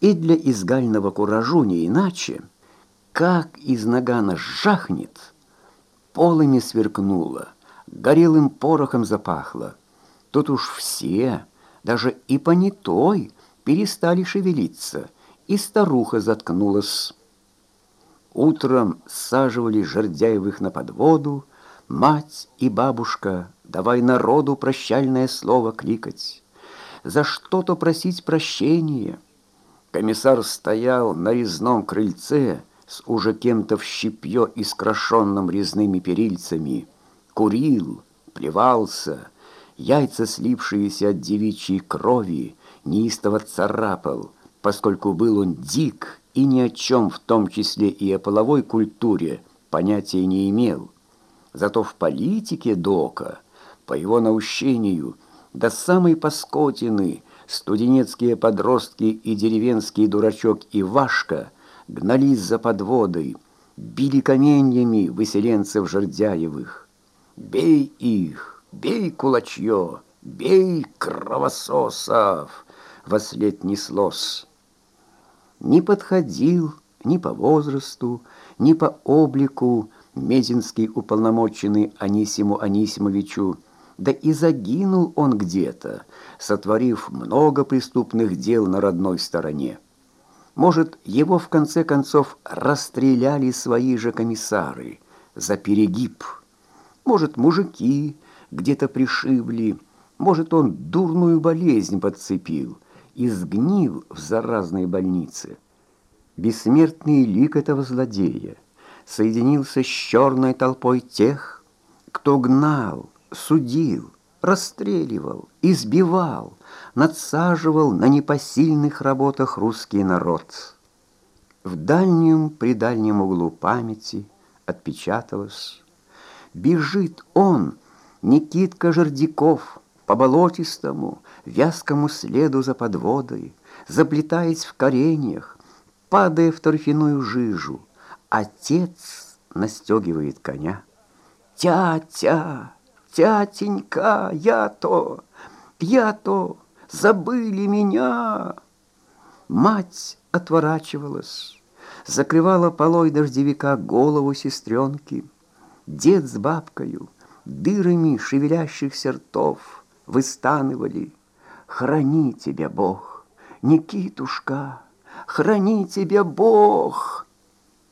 И для изгального куражу не иначе, как из нагана жахнет, полыми сверкнуло, горелым порохом запахло. Тут уж все, даже и понятой, перестали шевелиться, и старуха заткнулась. Утром саживали жердяевых на подводу, мать и бабушка, давай народу прощальное слово кликать, за что-то просить прощения. Комиссар стоял на резном крыльце с уже кем-то в щепье искрошенным резными перильцами, курил, плевался, яйца, слившиеся от девичьей крови, неистово царапал, поскольку был он дик и ни о чем, в том числе и о половой культуре, понятия не имел. Зато в политике Дока, по его наущению, до самой Паскотины, студенецкие подростки и деревенский дурачок Ивашка гнались за подводой, били каменьями выселенцев Жердяевых. «Бей их! Бей кулачье! Бей кровососов!» Вослед неслось. Не подходил ни по возрасту, ни по облику Мезинский уполномоченный Анисиму Анисимовичу, да и загинул он где-то, сотворив много преступных дел на родной стороне. Может, его в конце концов расстреляли свои же комиссары за перегиб. Может, мужики где-то пришибли, может, он дурную болезнь подцепил и сгнил в заразной больнице. Бессмертный лик этого злодея соединился с черной толпой тех, кто гнал, судил, расстреливал, избивал, надсаживал на непосильных работах русский народ. В дальнем придальнем углу памяти отпечаталось «Бежит он, Никитка Жердяков, по болотистому, вязкому следу за подводой, заплетаясь в кореньях, падая в торфяную жижу. Отец настегивает коня. «Тятя!» «Тятенька, я-то, я-то, забыли меня!» Мать отворачивалась, закрывала полой дождевика голову сестренки. Дед с бабкою дырами шевелящихся ртов выстанывали «Храни тебя, Бог! Никитушка, храни тебя, Бог!»